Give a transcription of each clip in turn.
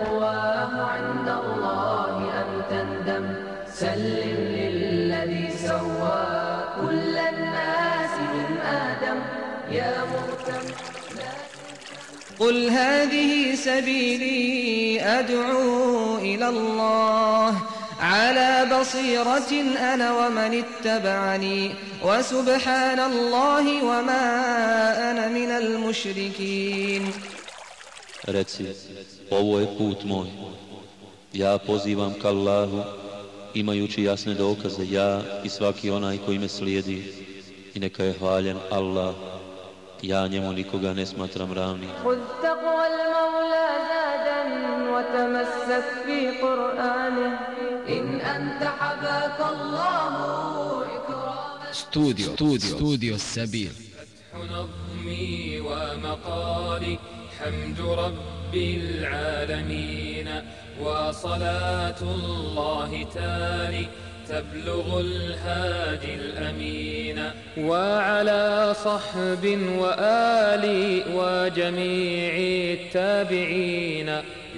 تقواه عند الله أن تندم. سلم للذي سوى كل الناس من آدم. يا مهتم قل هذه سبيلي أدعو إلى الله. على بصيرة أنا ومن اتبعني. وسبحان الله وما أنا من المشركين. Reci, ovo je put moj. Ja pozivam ka Allahu, imajući jasne dokaze, ja i svaki onaj koji me slijedi. I neka je hvaljen Allah. Ja njemu nikoga ne smatram ravnim. Hud taqwa al-mawla zadan, wa tamasak fi Qur'anih. In anta habaka Allahu ikraman. Studio, studio, studio Sabil. نظمي ومقالي حمد رب العالمين وصلاة الله تالي تبلغ الهادي الأمين وعلى صحب وآلي وجميع التابعين.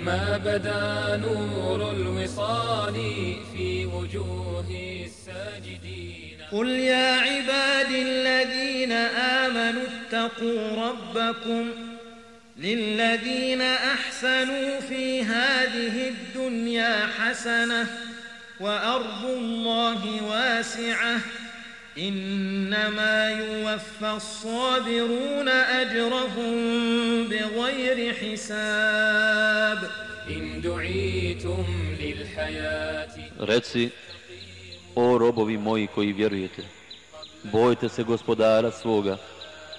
ما بدا نور الوصال في وجوه الساجدين. قل يا عبادي الذين آمنوا اتقوا ربكم للذين أحسنوا في هذه الدنيا حسنة وأرض الله واسعة إنما يوفى الصابرون أجرهم بغير حساب إن دعيتم للحياة Reci, o robovi moji koji vjerujete, bojte se gospodara svoga,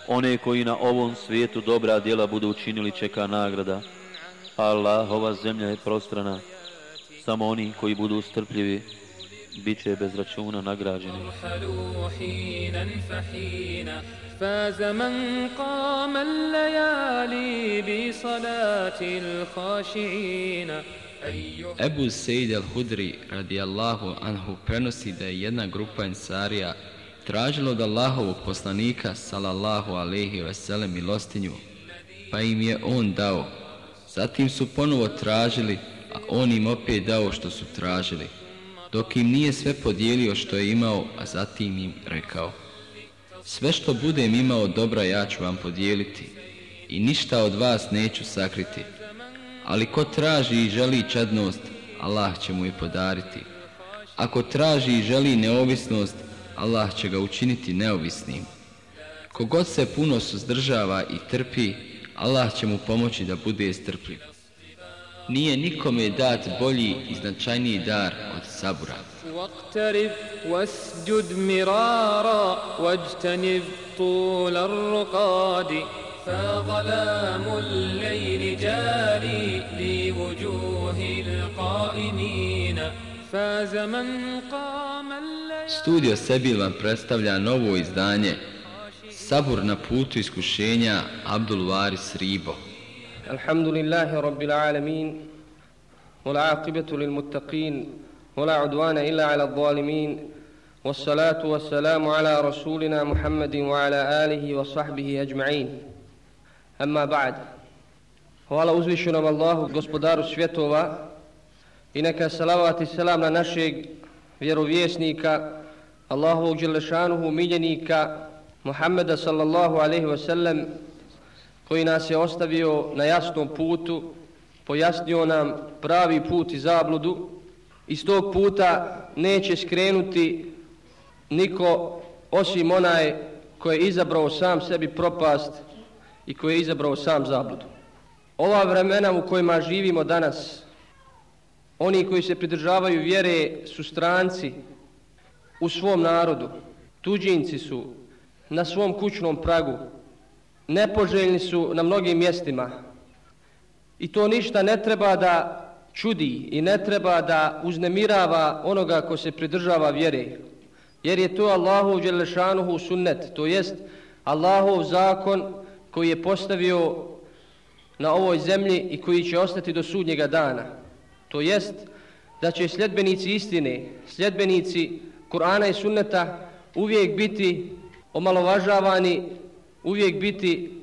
one koji na ovom svijetu dobra djela budu učinili čeka nagrada. Allahova zemlja je prostrana, samo oni koji budu strpljivi, bit će bez računa nagrađeni. ارحلوا حينا فحينا فاز من قام الليالي بصلاة الخاشعين أيها Ebu Sejid al-Hudri radijallahu anhu prenosi da je jedna grupa ensarija tražilo od Allahovog poslanika salallahu alaihi veselem milostinju, pa im je on dao. Zatim su ponovo tražili, a on im opet dao što su tražili, dok im nije sve podijelio što je imao, a zatim im rekao. Sve što budem imao dobra ja ću vam podijeliti i ništa od vas neću sakriti. Ali ko traži i želi čadnost, Allah će mu je podariti. Ako traži i želi neovisnost, Allah će ga učiniti neovisnim. Kogod se puno suzdržava i trpi, Allah će mu pomoći da bude strpljiv. Nije nikome dat bolji i značajniji dar od sabura. واقترب واسجد مرارا واجتنب طول الرقاد فظلام الليل جاري لوجوه القائمين فاز من قام الليل Studio Sebil vam predstavlja novo izdanje Sabur na putu iskušenja Abdul Varis Ribo. الحمد لله رب العالمين والعاقبة للمتقين ولا عدوان إلا على الظالمين والصلاة والسلام على رسولنا محمد وعلى آله وصحبه أجمعين أما بعد Hvala uzvišenom Allahu, gospodaru svjetova i neka salavat i selam na našeg vjerovjesnika, Allahovog Đelešanuhu, miljenika, Muhammeda sallallahu alaihi wa sallam, koji nas je ostavio na jasnom putu, pojasnio nam pravi put i zabludu. Iz tog puta neće skrenuti niko osim onaj koji je izabrao sam sebi propast i koji je izabrao sam zabludu. Ova vremena u kojima živimo danas, oni koji se pridržavaju vjere su stranci u svom narodu, tuđinci su na svom kućnom pragu, nepoželjni su na mnogim mjestima. I to ništa ne treba da čudi i ne treba da uznemirava onoga ko se pridržava vjere. Jer je to Allahov Đelešanuhu sunnet, to jest Allahov zakon koji je postavio na ovoj zemlji i koji će ostati do sudnjega dana. To jest da će sljedbenici istine, sljedbenici Kur'ana i sunneta uvijek biti omalovažavani, uvijek biti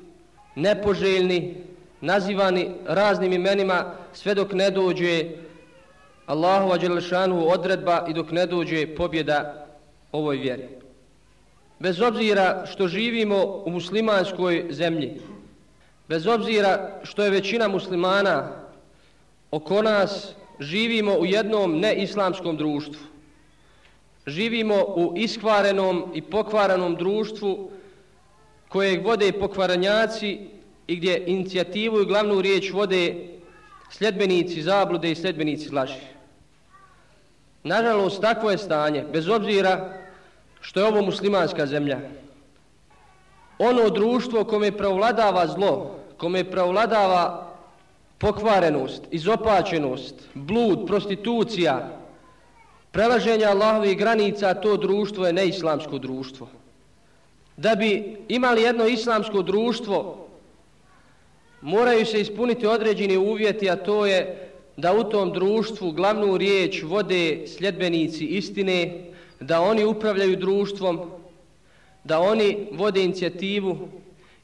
nepoželjni nazivani raznim imenima sve dok ne dođe Allahova Đelešanu odredba i dok ne dođe pobjeda ovoj vjeri. Bez obzira što živimo u muslimanskoj zemlji, bez obzira što je većina muslimana oko nas, živimo u jednom neislamskom društvu. Živimo u iskvarenom i pokvarenom društvu kojeg vode pokvaranjaci i gdje inicijativu i glavnu riječ vode sljedbenici zablude i sljedbenici laži. Nažalost, takvo je stanje, bez obzira što je ovo muslimanska zemlja. Ono društvo kome pravladava zlo, kome pravladava pokvarenost, izopačenost, blud, prostitucija, prelaženje Allahovih granica, to društvo je neislamsko društvo. Da bi imali jedno islamsko društvo, moraju se ispuniti određeni uvjeti, a to je da u tom društvu glavnu riječ vode sljedbenici istine, da oni upravljaju društvom, da oni vode inicijativu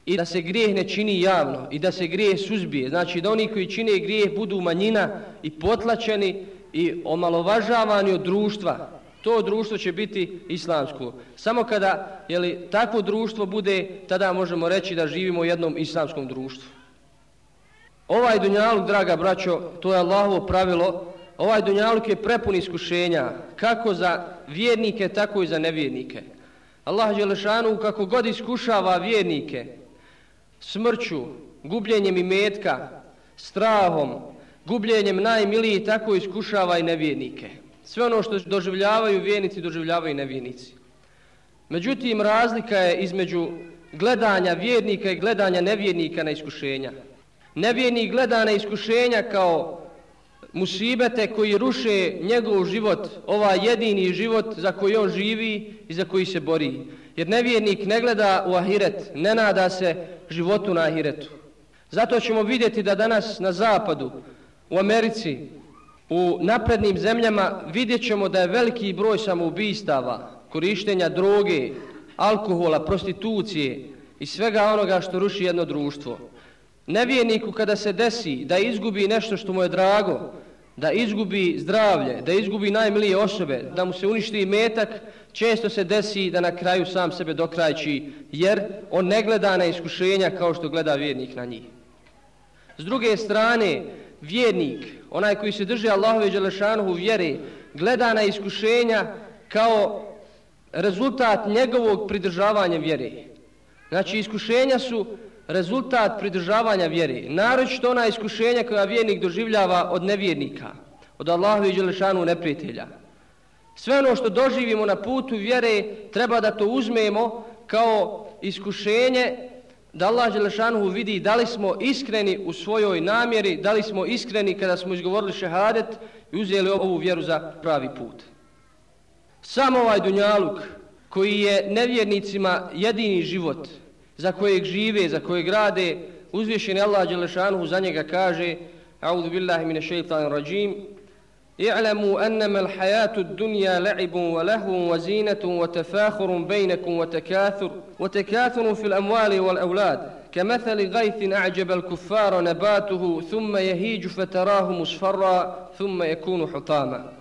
i da se grijeh ne čini javno i da se grijeh suzbije. Znači da oni koji čine grijeh budu manjina i potlačeni i omalovažavani od društva. To društvo će biti islamsko. Samo kada jeli, takvo društvo bude, tada možemo reći da živimo u jednom islamskom društvu. Ovaj dunjaluk, draga braćo, to je Allahovo pravilo, ovaj dunjaluk je prepun iskušenja, kako za vjernike, tako i za nevjernike. Allah Đelešanu kako god iskušava vjernike, smrću, gubljenjem imetka, strahom, gubljenjem najmiliji, tako iskušava i nevjernike. Sve ono što doživljavaju vjernici, doživljavaju i nevjernici. Međutim, razlika je između gledanja vjernika i gledanja nevjernika na iskušenja. Nevjernik gleda na iskušenja kao musibete koji ruše njegov život, ova jedini život za koji on živi i za koji se bori. Jer nevjernik ne gleda u ahiret, ne nada se životu na ahiretu. Zato ćemo vidjeti da danas na zapadu, u Americi, u naprednim zemljama vidjet ćemo da je veliki broj samoubistava, korištenja droge, alkohola, prostitucije i svega onoga što ruši jedno društvo. Nevjerniku kada se desi da izgubi nešto što mu je drago, da izgubi zdravlje, da izgubi najmilije osobe, da mu se uništi metak, često se desi da na kraju sam sebe dokrajči, jer on ne gleda na iskušenja kao što gleda vjernik na njih. S druge strane, vjernik, onaj koji se drži Allahove Đelešanuhu vjere, gleda na iskušenja kao rezultat njegovog pridržavanja vjere. Znači, iskušenja su rezultat pridržavanja vjere. Naročito ona iskušenja koja vjernik doživljava od nevjernika, od Allahove i Đelešanu neprijatelja. Sve ono što doživimo na putu vjere treba da to uzmemo kao iskušenje da Allah Đelešanuhu vidi da li smo iskreni u svojoj namjeri, da li smo iskreni kada smo izgovorili šehadet i uzeli ovu vjeru za pravi put. Samo ovaj dunjaluk koji je nevjernicima jedini život, za kojeg žive, za kojeg rade, uzvišeni Allah Đelešanuhu za njega kaže A'udhu billahi mine šeitanir rajim اعلموا أنما الحياة الدنيا لعب ولهو وزينة وتفاخر بينكم وتكاثر وتكاثر في الأموال والأولاد كمثل غيث أعجب الكفار نباته ثم يهيج فتراه مصفرا ثم يكون حطاما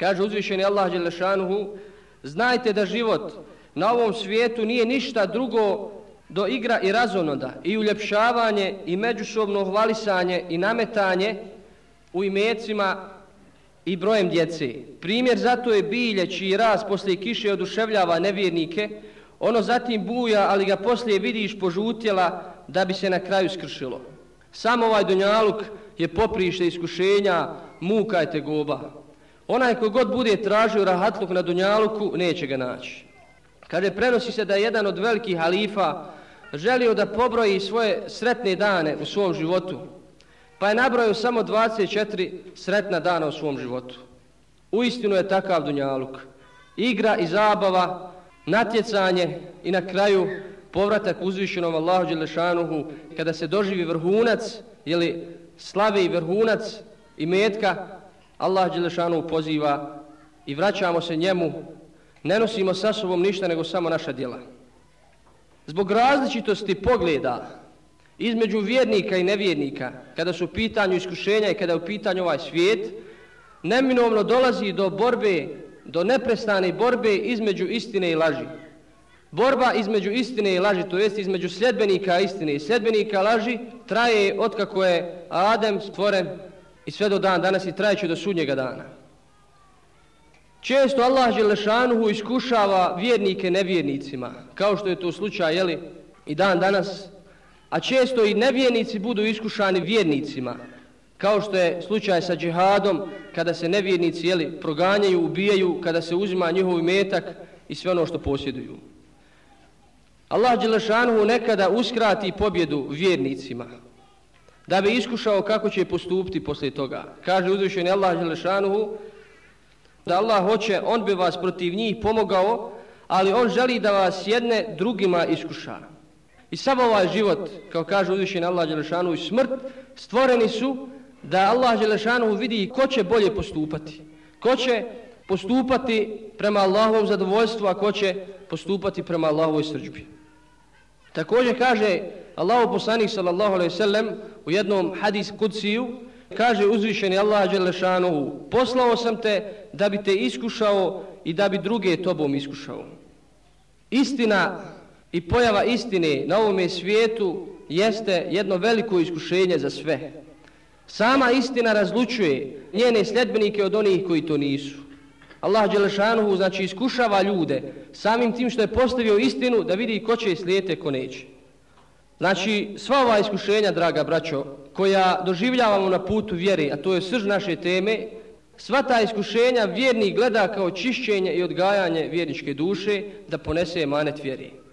kaže uzvišeni Allah Đelešanuhu znajte da život na ovom svijetu nije ništa drugo do igra i razonoda i uljepšavanje i međusobno hvalisanje i nametanje u imecima i brojem djece. Primjer zato je bilje čiji raz poslije kiše oduševljava nevjernike, ono zatim buja, ali ga poslije vidiš požutjela da bi se na kraju skršilo. Samo ovaj donjaluk je poprište iskušenja, muka je tegoba. Onaj kogod bude tražio rahatluk na dunjaluku, neće ga naći. Kaže, prenosi se da je jedan od velikih halifa želio da pobroji svoje sretne dane u svom životu, pa je nabrojio samo 24 sretna dana u svom životu. Uistinu je takav dunjaluk. Igra i zabava, natjecanje i na kraju povratak uzvišenom Allahu Đelešanuhu kada se doživi vrhunac, jeli slavi vrhunac i metka, Allah Đelešanuhu poziva i vraćamo se njemu ne nosimo sa sobom ništa nego samo naša djela. Zbog različitosti pogleda između vjernika i nevjernika, kada su u pitanju iskušenja i kada je u pitanju ovaj svijet, neminovno dolazi do borbe, do neprestane borbe između istine i laži. Borba između istine i laži, to jest između sljedbenika istine i sljedbenika laži, traje otkako je Adem stvoren i sve do dan danas i trajeće do sudnjega dana. Često Allah Želešanuhu iskušava vjernike nevjernicima, kao što je to slučaj, jeli, i dan danas, a često i nevjernici budu iskušani vjernicima, kao što je slučaj sa džihadom, kada se nevjernici, jeli, proganjaju, ubijaju, kada se uzima njihov metak i sve ono što posjeduju. Allah Đelešanuhu nekada uskrati pobjedu vjernicima, da bi iskušao kako će postupiti poslije toga. Kaže uzvišeni Allah Đelešanuhu, da Allah hoće, on bi vas protiv njih pomogao, ali on želi da vas jedne drugima iskuša. I samo ovaj život, kao kaže uzvišeni Allah Đelešanu i smrt, stvoreni su da Allah Đelešanu vidi ko će bolje postupati. Ko će postupati prema Allahovom zadovoljstvu, a ko će postupati prema Allahovoj srđbi. Također kaže Allahu poslanik sallallahu alejhi ve sellem u jednom hadis kudsiju kaže uzvišeni Allah dželešanohu poslao sam te da bi te iskušao i da bi druge tobom iskušao. Istina i pojava istine na ovom svijetu jeste jedno veliko iskušenje za sve. Sama istina razlučuje njene sljedbenike od onih koji to nisu. Allah Đelešanuhu znači iskušava ljude samim tim što je postavio istinu da vidi ko će slijete ko neće. Znači sva ova iskušenja, draga braćo, koja doživljavamo na putu vjeri, a to je srž naše teme, sva ta iskušenja vjernik gleda kao čišćenje i odgajanje vjerničke duše da ponese emanet vjeri.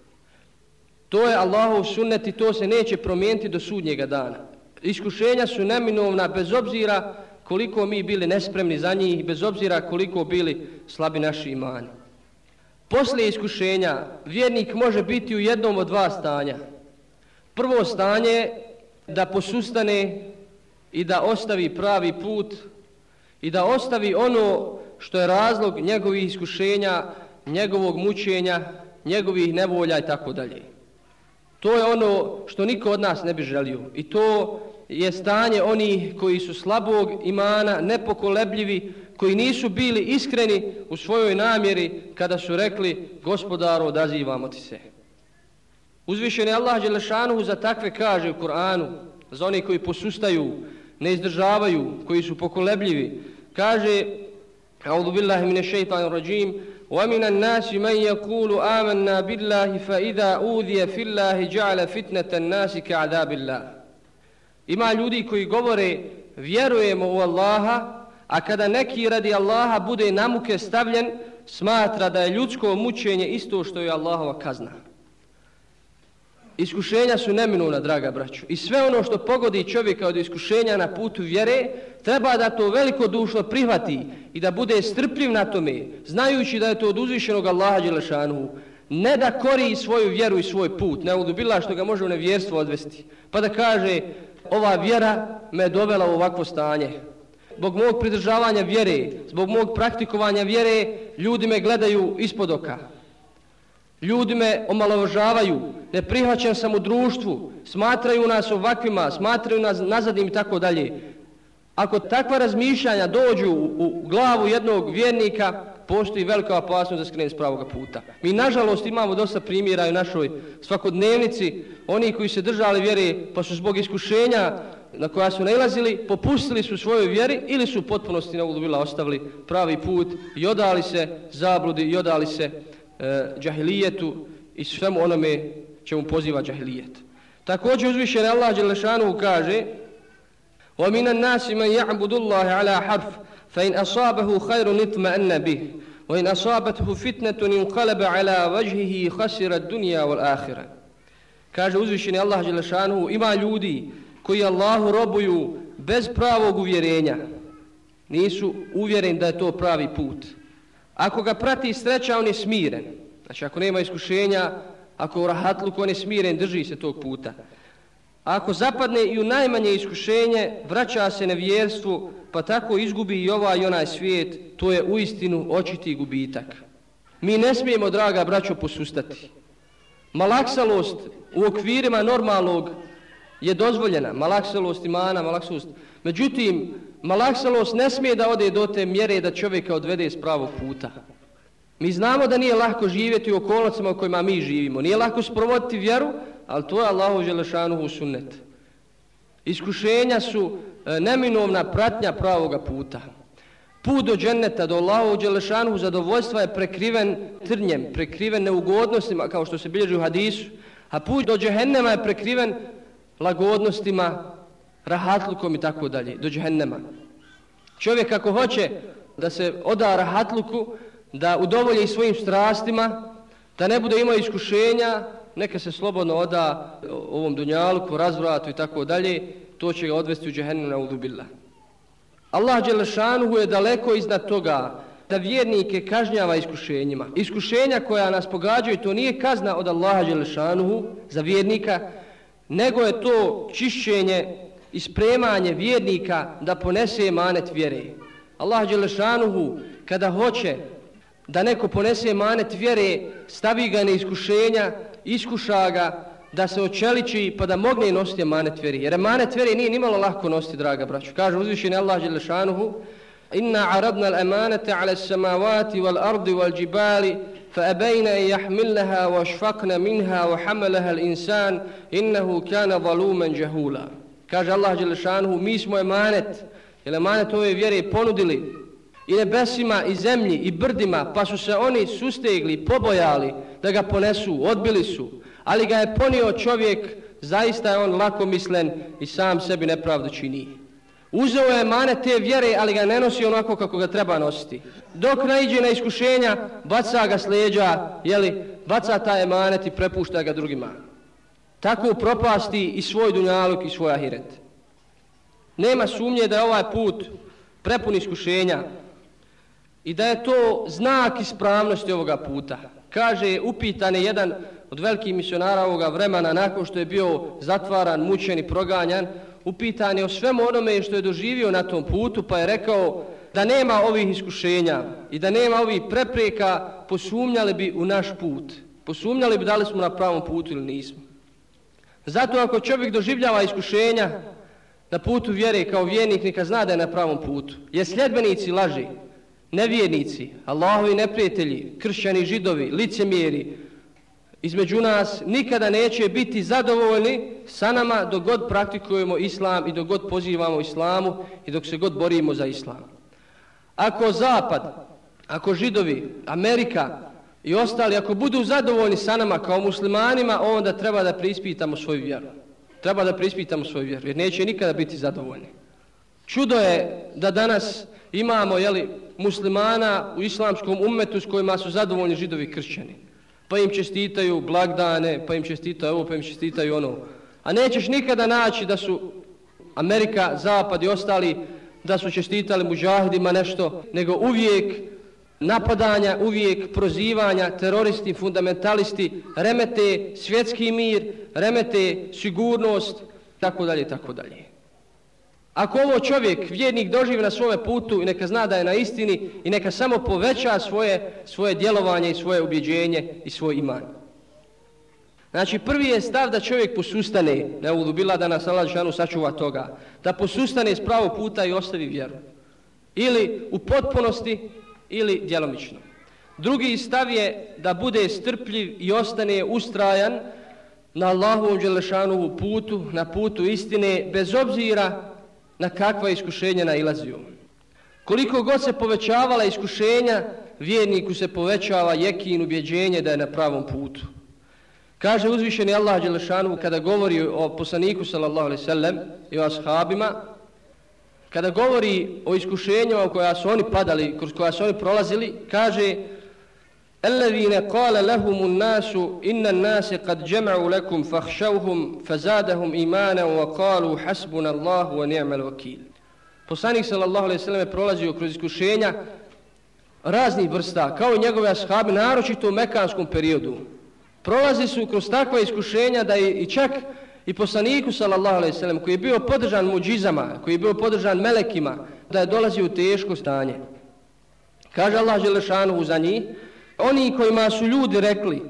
To je Allahov sunnet i to se neće promijeniti do sudnjega dana. Iskušenja su neminovna bez obzira koliko mi bili nespremni za njih, bez obzira koliko bili slabi naši imani. Poslije iskušenja vjernik može biti u jednom od dva stanja. Prvo stanje da posustane i da ostavi pravi put i da ostavi ono što je razlog njegovih iskušenja, njegovog mučenja, njegovih nevolja i tako dalje. To je ono što niko od nas ne bi želio. I to je stanje oni koji su slabog imana, nepokolebljivi, koji nisu bili iskreni u svojoj namjeri kada su rekli gospodaru odazivamo ti se. Uzvišen je Allah Đelešanuhu za takve kaže u Kur'anu, za one koji posustaju, ne izdržavaju, koji su pokolebljivi. Kaže, A'udhu billahi mine šeitanu rajim, وَمِنَ النَّاسِ مَنْ يَقُولُ آمَنَّا بِاللَّهِ فَإِذَا أُوذِيَ فِي اللَّهِ جَعَلَ فِتْنَةَ النَّاسِ كَعْدَابِ اللَّهِ Ima ljudi koji govore vjerujemo u Allaha, a kada neki radi Allaha bude namuke stavljen, smatra da je ljudsko mučenje isto što je Allahova kazna. Iskušenja su neminuna, draga braću. I sve ono što pogodi čovjeka od iskušenja na putu vjere, treba da to veliko dušo prihvati i da bude strpljiv na tome, znajući da je to od uzvišenog Allaha Đelešanu. Ne da kori svoju vjeru i svoj put, ne udubila što ga može u nevjerstvo odvesti. Pa da kaže, ova vjera me dovela u ovakvo stanje. Zbog mog pridržavanja vjere, zbog mog praktikovanja vjere, ljudi me gledaju ispod oka. Ljudi me omalovažavaju, ne prihvaćam sam u društvu, smatraju nas ovakvima, smatraju nas nazadnim i tako dalje. Ako takva razmišljanja dođu u glavu jednog vjernika, postoji velika opasnost da skrene s pravog puta. Mi nažalost imamo dosta primjera u našoj svakodnevnici, oni koji se držali vjere pa su zbog iskušenja na koja su nailazili, popustili su svojoj vjeri ili su u potpunosti na ulubila ostavili pravi put i odali se zabludi i odali se e, džahilijetu i svemu onome čemu poziva džahilijet. Također uzvišen Allah Đelešanu kaže وَمِنَ النَّاسِ مَنْ يَعْبُدُ اللَّهِ عَلَى حَرْفِ فَإِنْ أَصَابَهُ خَيْرٌ نِطْمَأَنَّ بِهِ وَإِنْ أَصَابَتْهُ فِتْنَةٌ انْقَلَبَ عَلَى وَجْهِهِ خَسِرَ الدُّنْيَا وَالْآخِرَةِ Kaže uzvišeni Allah Đelešanu ima ljudi koji Allahu robuju bez pravog uvjerenja. Nisu uvjereni da je to pravi put. Ako ga prati sreća, on je smiren. Znači, ako nema iskušenja, ako u rahatluku on je smiren, drži se tog puta. A ako zapadne i u najmanje iskušenje, vraća se na vjerstvu, pa tako izgubi i ovaj i onaj svijet, to je u istinu očiti gubitak. Mi ne smijemo, draga braćo, posustati. Malaksalost u okvirima normalnog je dozvoljena, malaksalost imana, malaksalost. Međutim, Malaksalost ne smije da ode do te mjere da čovjeka odvede iz pravog puta. Mi znamo da nije lahko živjeti u okolnostima u kojima mi živimo. Nije lahko sprovoditi vjeru, ali to je Allahu Želešanuhu sunnet. Iskušenja su e, neminovna pratnja pravoga puta. Put do dženeta, do Allahu Đelešanuhu zadovoljstva je prekriven trnjem, prekriven neugodnostima, kao što se bilježi u hadisu, a put do džehennema je prekriven lagodnostima, rahatlukom i tako dalje, do džehennema. Čovjek ako hoće da se oda rahatluku, da udovolje i svojim strastima, da ne bude imao iskušenja, neka se slobodno oda ovom dunjaluku, razvratu i tako dalje, to će ga odvesti u džehennem na udubila. Allah Đelešanuhu je daleko iznad toga da vjernike kažnjava iskušenjima. Iskušenja koja nas pogađaju, to nije kazna od Allaha Đelešanuhu za vjernika, nego je to čišćenje i spremanje vjernika da ponese emanet vjere. Allah Đelešanuhu kada hoće da neko ponese emanet vjere, stavi ga na iskušenja, iskuša ga da se očeliči pa da mogne nositi emanet vjeri. Jer emanet vjeri nije nimalo lahko nositi, draga braću. Kaže uzvišeni Allah Đelešanuhu Inna aradna l'amanete ala samavati wal ardi wal džibali فأبين أن يحملها واشفقن منها وحملها الإنسان إنه كان ظلوما جهولا kaže Allah Đelešanuhu mi smo emanet jer emanet ove vjere ponudili i nebesima i zemlji i brdima pa su se oni sustegli, pobojali da ga ponesu, odbili su ali ga je ponio čovjek zaista je on lako mislen i sam sebi nepravdu čini. Uzeo je mane te vjere ali ga ne nosi onako kako ga treba nositi. Dok naiđe na iskušenja baca ga sleđa jeli, baca taj emanet i prepušta ga drugima tako propasti i svoj dunjaluk i svoj ahiret nema sumnje da je ovaj put prepun iskušenja i da je to znak ispravnosti ovoga puta. Kaže, upitan je jedan od velikih misionara ovoga vremena nakon što je bio zatvaran, mučen i proganjan, upitan je o svemu onome što je doživio na tom putu, pa je rekao da nema ovih iskušenja i da nema ovih prepreka, posumnjali bi u naš put. Posumnjali bi da li smo na pravom putu ili nismo. Zato ako čovjek doživljava iskušenja na putu vjere kao vjernik, neka zna da je na pravom putu. Je sljedbenici laži, nevjernici, Allahovi neprijatelji, kršćani, židovi, licemjeri, između nas nikada neće biti zadovoljni sa nama dok god praktikujemo islam i dok god pozivamo islamu i dok se god borimo za islam. Ako zapad, ako židovi, Amerika i ostali, ako budu zadovoljni sa nama kao muslimanima, onda treba da prispitamo svoju vjeru. Treba da prispitamo svoju vjeru, jer neće nikada biti zadovoljni. Čudo je da danas imamo jeli, muslimana u islamskom umetu s kojima su zadovoljni židovi kršćani. Pa im čestitaju blagdane, pa im čestitaju ovo, pa im čestitaju ono. A nećeš nikada naći da su Amerika, Zapad i ostali da su čestitali muđahidima nešto, nego uvijek napadanja, uvijek prozivanja, teroristi, fundamentalisti, remete svjetski mir, remete sigurnost, tako dalje, tako dalje. Ako ovo čovjek, vjernik, doživi na svome putu i neka zna da je na istini i neka samo poveća svoje, svoje djelovanje i svoje ubjeđenje i svoj iman. Znači, prvi je stav da čovjek posustane, ne ulubila da nas Allah Žešanu sačuva toga, da posustane s pravog puta i ostavi vjeru. Ili u potpunosti, ili djelomično. Drugi stav je da bude strpljiv i ostane ustrajan na Allahovom Đelešanovu putu, na putu istine, bez obzira na kakva iskušenja nailazio. Koliko god se povećavala iskušenja, vjerniku se povećava jekin ubjeđenje da je na pravom putu. Kaže uzvišeni Allah Đelešanovu kada govori o poslaniku sallallahu alaihi sallam i o ashabima, kada govori o iskušenjama u koja su oni padali, kroz koja su oni prolazili, kaže الذين قال لهم الناس إن الناس قد جمعوا لكم فاخشوهم فزادهم إيمانا وقالوا حسبنا الله ونعم الوكيل Poslanik sallallahu alejhi ve sellem prolazio kroz iskušenja raznih vrsta, kao i njegove ashabi, naročito u mekanskom periodu. Prolazi su kroz takva iskušenja da je i čak i poslaniku sallallahu alejhi ve sellem koji je bio podržan muđizama, koji je bio podržan melekima, da je dolazi u teško stanje. Kaže Allah dželešanu za njih: oni kojima su ljudi rekli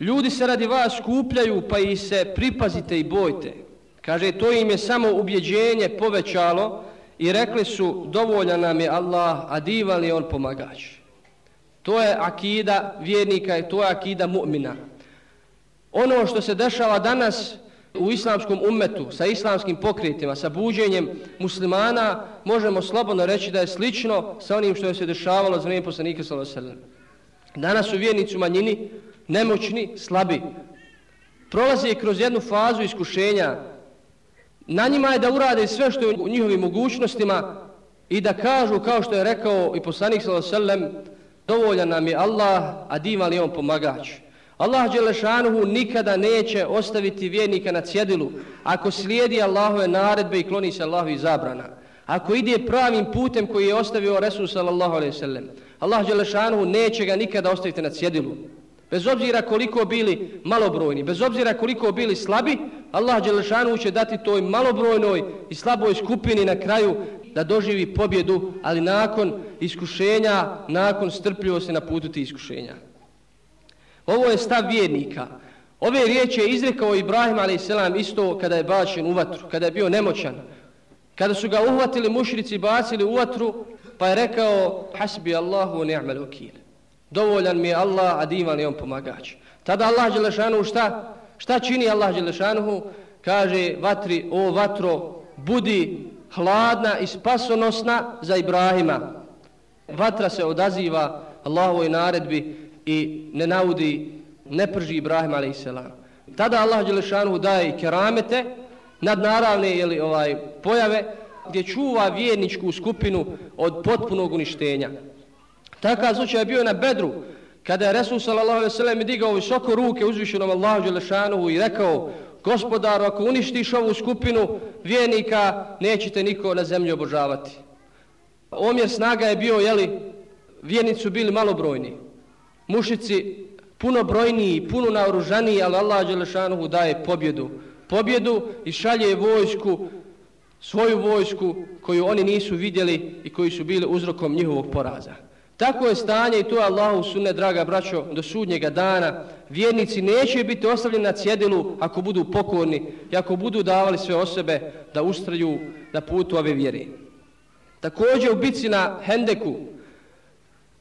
ljudi se radi vas skupljaju pa i se pripazite i bojte Kaže, to im je samo ubjeđenje povećalo i rekli su, dovolja nam je Allah, a divan je on pomagač. To je akida vjernika i to je akida mu'mina. Ono što se dešava danas u islamskom umetu, sa islamskim pokretima, sa buđenjem muslimana, možemo slobodno reći da je slično sa onim što je se dešavalo za vrijeme poslanika sallallahu Danas su vjernici u manjini, nemoćni, slabi. Prolaze kroz jednu fazu iskušenja. Na njima je da urade sve što je u njihovim mogućnostima i da kažu, kao što je rekao i poslanik sallallahu dovoljan nam je Allah, a divan je on pomagač. Allah Đelešanuhu nikada neće ostaviti vjernika na cjedilu ako slijedi Allahove naredbe i kloni se Allahovi zabrana. Ako ide pravim putem koji je ostavio Resul sallallahu alaihi sallam. Allah Đelešanuhu neće ga nikada ostaviti na cjedilu. Bez obzira koliko bili malobrojni, bez obzira koliko bili slabi, Allah Đelešanuhu će dati toj malobrojnoj i slaboj skupini na kraju da doživi pobjedu, ali nakon iskušenja, nakon strpljivosti na putu ti iskušenja. Ovo je stav vjernika. Ove riječi je izrekao Ibrahim a.s. isto kada je bačen u vatru, kada je bio nemoćan. Kada su ga uhvatili mušrici i bacili u vatru, pa je rekao Hasbi Allahu ni'mal wakil. Dovoljan mi je Allah, a divan je on pomagač. Tada Allah Đelešanuhu šta? Šta čini Allah Đelešanuhu? Kaže vatri, o vatro, budi hladna i spasonosna za Ibrahima. Vatra se odaziva Allahovoj naredbi i ne naudi, ne prži Ibrahim a.s. Tada Allah Đelešanu daje keramete, nadnaravne ili ovaj, pojave, gdje čuva vjerničku skupinu od potpunog uništenja. Takav slučaj je bio na Bedru, kada je Resul s.a.v. digao visoko ruke uzvišenom Allahu Đelešanu i rekao, gospodaru, ako uništiš ovu skupinu vjernika, nećete niko na zemlji obožavati. Omjer snaga je bio, jeli, vjernici su bili malobrojni mušici puno brojniji, puno naoružaniji, ali Allah Đelešanuhu daje pobjedu. Pobjedu i šalje vojsku, svoju vojsku koju oni nisu vidjeli i koji su bili uzrokom njihovog poraza. Tako je stanje i to je Allahu sunne, draga braćo, do sudnjega dana. Vjernici neće biti ostavljeni na cjedilu ako budu pokorni i ako budu davali sve osobe da ustraju na putu ove vjere. Također u bici na Hendeku,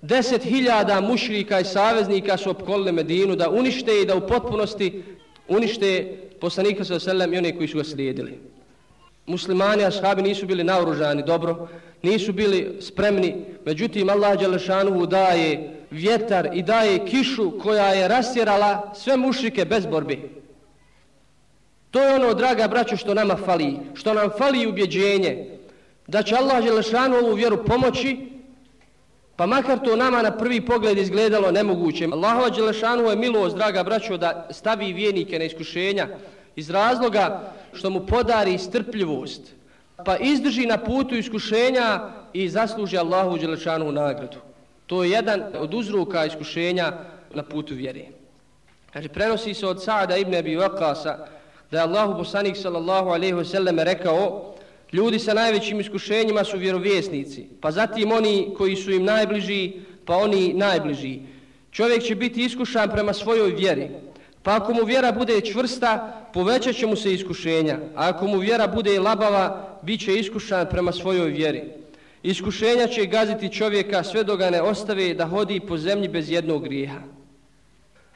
Deset hiljada mušrika i saveznika su opkolili Medinu da unište i da u potpunosti unište poslanika sa selem i one koji su ga slijedili. Muslimani, ashabi nisu bili naoružani dobro, nisu bili spremni, međutim Allah Đelešanuhu daje vjetar i daje kišu koja je rastjerala sve mušrike bez borbi. To je ono, draga braćo, što nama fali, što nam fali ubjeđenje, da će Allah Đelešanuhu ovu vjeru pomoći Pa makar to nama na prvi pogled izgledalo nemoguće. Allahova Đelešanu je milost, draga braćo, da stavi vijenike na iskušenja iz razloga što mu podari strpljivost. Pa izdrži na putu iskušenja i zasluži Allahu Đelešanu nagradu. To je jedan od uzroka iskušenja na putu vjere. Kaže, prenosi se od Sa'da ibn Abi Vakasa da je Allahu poslanik sallallahu alaihi wa sallam rekao Ljudi sa najvećim iskušenjima su vjerovjesnici, pa zatim oni koji su im najbliži, pa oni najbliži. Čovjek će biti iskušan prema svojoj vjeri, pa ako mu vjera bude čvrsta, povećat će mu se iskušenja, a ako mu vjera bude labava, bit će iskušan prema svojoj vjeri. Iskušenja će gaziti čovjeka sve do ga ne ostave da hodi po zemlji bez jednog grijeha.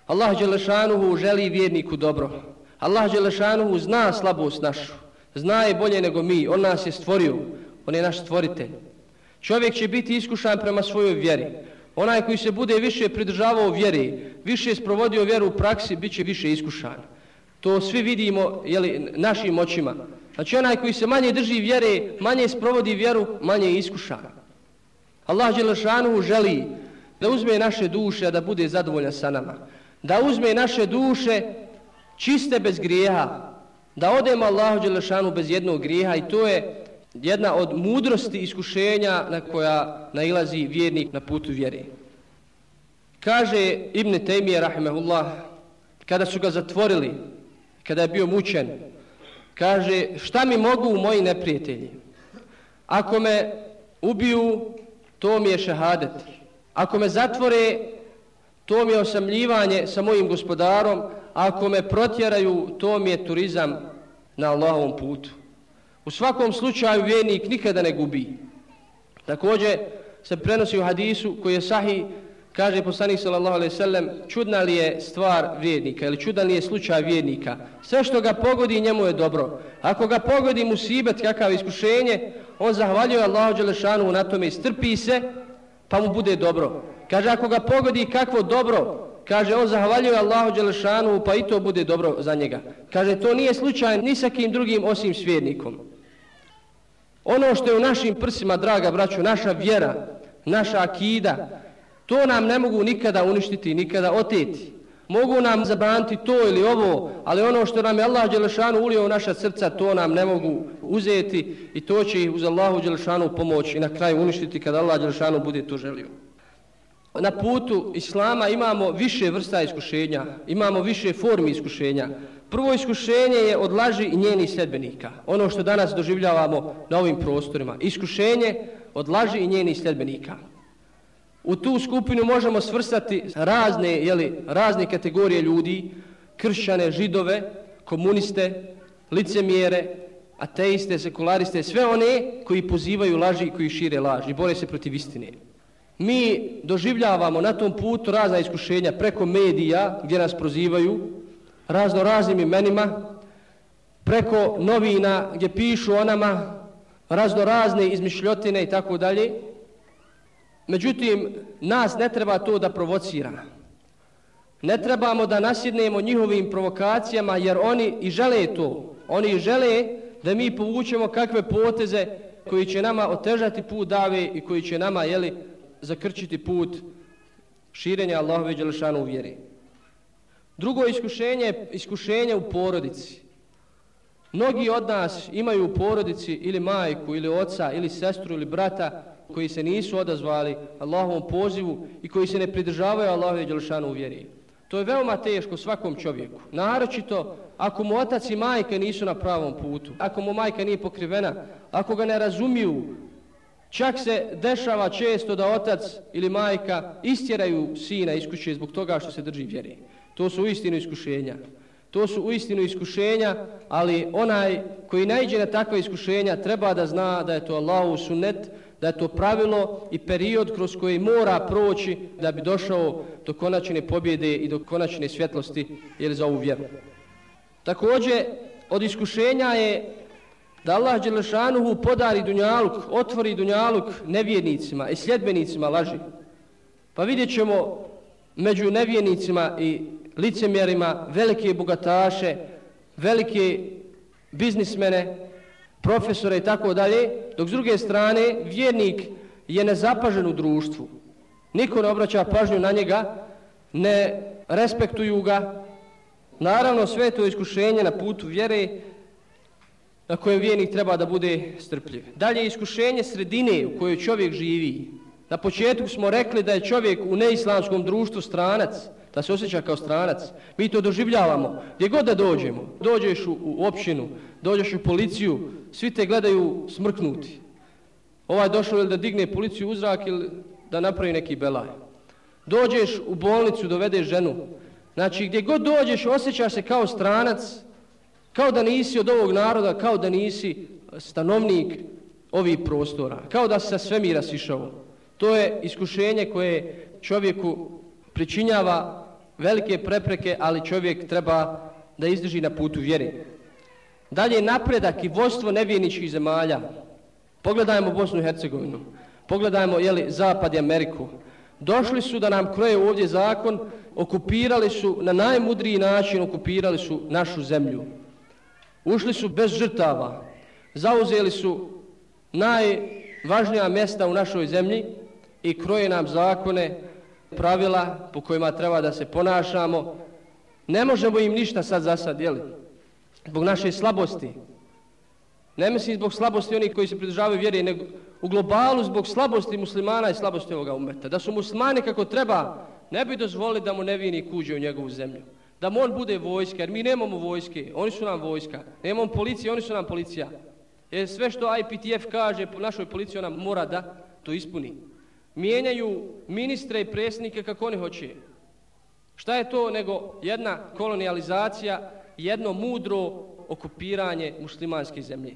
Allah Đelešanuhu želi vjerniku dobro. Allah Đelešanuhu zna slabost našu zna je bolje nego mi, on nas je stvorio, on je naš stvoritelj. Čovjek će biti iskušan prema svojoj vjeri. Onaj koji se bude više pridržavao vjeri, više sprovodio vjeru u praksi, bit će više iskušan. To svi vidimo jeli, našim očima. Znači onaj koji se manje drži vjere, manje sprovodi vjeru, manje je iskušan. Allah Đelešanu želi da uzme naše duše, da bude zadovoljan sa nama. Da uzme naše duše čiste bez grijeha, da odemo Allahu Đelešanu bez jednog grijeha i to je jedna od mudrosti iskušenja na koja nailazi vjernik na putu vjere. Kaže Ibn Taymije rahimehullah, kada su ga zatvorili, kada je bio mučen, kaže šta mi mogu moji neprijatelji? Ako me ubiju, to mi je šehadet. Ako me zatvore, to mi je osamljivanje sa mojim gospodarom, ako me protjeraju, to mi je turizam na Allahovom putu. U svakom slučaju vjernik nikada ne gubi. Također se prenosi u hadisu koji je sahih Kaže poslanik sallallahu alejhi ve sellem, čudna li je stvar vjernika ili čudan li je slučaj vjernika? Sve što ga pogodi njemu je dobro. Ako ga pogodi musibet kakav iskušenje, on zahvaljuje Allahu dželešanu na tome i strpi se, pa mu bude dobro. Kaže ako ga pogodi kakvo dobro, kaže on zahvaljuje Allahu dželešanu, pa i to bude dobro za njega. Kaže to nije slučaj ni sa kim drugim osim s vjernikom. Ono što je u našim prsima, draga braćo, naša vjera, naša akida, To nam ne mogu nikada uništiti, nikada oteti. Mogu nam zabraniti to ili ovo, ali ono što nam je Allah Đelešanu ulio u naša srca, to nam ne mogu uzeti i to će ih uz Allahu Đelešanu pomoći i na kraju uništiti kada Allah Đelešanu bude to želio. Na putu Islama imamo više vrsta iskušenja, imamo više formi iskušenja. Prvo iskušenje je od laži i njenih sledbenika. Ono što danas doživljavamo na ovim prostorima. Iskušenje od laži i njenih sledbenika. U tu skupinu možemo svrstati razne, jeli, razne kategorije ljudi, kršćane, židove, komuniste, licemjere, ateiste, sekulariste, sve one koji pozivaju laži i koji šire laži bore se protiv istine. Mi doživljavamo na tom putu razna iskušenja preko medija gdje nas prozivaju, razno raznim imenima, preko novina gdje pišu o nama razno razne izmišljotine i tako dalje, Međutim, nas ne treba to da provocira. Ne trebamo da nasjednemo njihovim provokacijama jer oni i žele to. Oni žele da mi povučemo kakve poteze koji će nama otežati put dave i koji će nama jeli, zakrčiti put širenja Allahove Đelešanu u vjeri. Drugo iskušenje je iskušenje u porodici. Mnogi od nas imaju u porodici ili majku, ili oca, ili sestru, ili brata, koji se nisu odazvali Allahovom pozivu i koji se ne pridržavaju Allahove Đelešanu u vjeri. To je veoma teško svakom čovjeku. Naročito ako mu otac i majka nisu na pravom putu, ako mu majka nije pokrivena, ako ga ne razumiju, čak se dešava često da otac ili majka istjeraju sina iz kuće zbog toga što se drži vjeri. To su uistinu iskušenja. To su uistinu iskušenja, ali onaj koji najđe na takve iskušenja treba da zna da je to Allahu sunnet, da je to pravilo i period kroz koji mora proći da bi došao do konačne pobjede i do konačne svjetlosti ili za ovu vjeru. Također, od iskušenja je da Allah Đelešanuhu podari dunjaluk, otvori dunjaluk nevjernicima i sljedbenicima laži. Pa vidjet ćemo među nevjernicima i licemjerima velike bogataše, velike biznismene, profesore i tako dalje, dok s druge strane vjernik je nezapažen u društvu. Niko ne obraća pažnju na njega, ne respektuju ga. Naravno, sve to iskušenje na putu vjere na kojem vjernik treba da bude strpljiv. Dalje, iskušenje sredine u kojoj čovjek živi. Na početku smo rekli da je čovjek u neislamskom društvu stranac, da se osjeća kao stranac. Mi to doživljavamo. Gdje god da dođemo, dođeš u, u općinu, dođeš u policiju, svi te gledaju smrknuti. Ovaj došao ili da digne policiju u zrak ili da napravi neki belaj. Dođeš u bolnicu, dovedeš ženu. Znači, gdje god dođeš, osjećaš se kao stranac, kao da nisi od ovog naroda, kao da nisi stanovnik ovih prostora, kao da se sa svemira sišao. To je iskušenje koje čovjeku pričinjava velike prepreke, ali čovjek treba da izdrži na putu vjere. Dalje napredak i vodstvo nevjeničkih zemalja. Pogledajmo Bosnu i Hercegovinu. Pogledajmo jeli, Zapad i Ameriku. Došli su da nam kroje ovdje zakon, okupirali su na najmudriji način, okupirali su našu zemlju. Ušli su bez žrtava. Zauzeli su najvažnija mjesta u našoj zemlji i kroje nam zakone, pravila po kojima treba da se ponašamo. Ne možemo im ništa sad za sad, jeli? Zbog naše slabosti. Ne mislim zbog slabosti onih koji se pridržavaju vjeri, nego u globalu zbog slabosti muslimana i slabosti ovoga umeta. Da su muslimani kako treba, ne bi dozvolili da mu nevini kuđe u njegovu zemlju. Da on bude vojska, jer mi nemamo vojske, oni su nam vojska. Nemamo policije, oni su nam policija. Jer sve što IPTF kaže našoj policiji, ona mora da to ispuni mijenjaju ministre i predsjednike kako oni hoće. Šta je to nego jedna kolonializacija, jedno mudro okupiranje muslimanske zemlje.